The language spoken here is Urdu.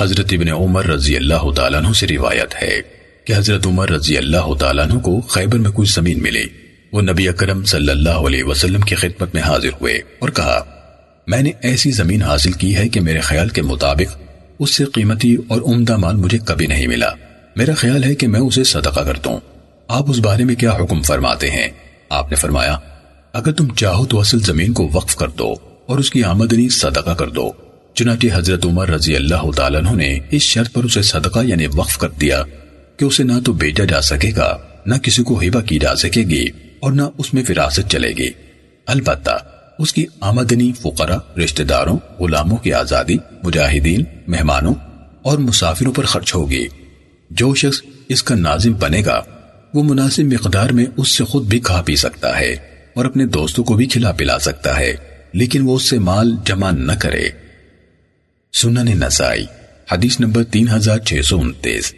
حضرت ابن عمر رضی اللہ تعالیٰ عنہ سے روایت ہے کہ حضرت عمر رضی اللہ تعالیٰ عنہ کو خیبر میں کچھ زمین ملی۔ وہ نبی اکرم صلی اللہ علیہ وسلم کی خدمت میں حاضر ہوئے اور کہا، میں نے ایسی زمین حاصل کی ہے کہ میرے خیال کے مطابق اس سے قیمتی اور عمدہ مال مجھے کبھی نہیں ملا۔ میرا خیال ہے کہ میں اسے صدقہ کر دوں آپ اس بارے میں کیا حکم فرماتے ہیں؟ آپ نے فرمایا، اگر تم چاہو تو اصل زمین کو وقف کر دو اور اس کی آمدنی صدقہ کر دو۔ چنانچہ حضرت عمر رضی اللہ تعالیٰ عنہ نے اس شرط پر اسے صدقہ یعنی وقف کر دیا کہ اسے نہ تو بیچا جا سکے گا، نہ کسی کو ہبا کی جا سکے گی اور نہ اس میں فراست چلے گی۔ البتہ اس کی آمدنی فقرہ رشتہ داروں، غلاموں کی آزادی، مجاہدین، مہمانوں اور مسافروں پر خرچ ہوگی۔ جو شخص اس کا ناظم بنے گا، وہ مناسب مقدار میں اس سے خود بھی کھا پی سکتا ہے اور اپنے دوستوں کو بھی کھلا پلا سکتا ہے، لیکن وہ اس سے مال جمع نہ کرے۔ سنن نسائی حدیث نمبر تین ہزار چھ سو انتیس۔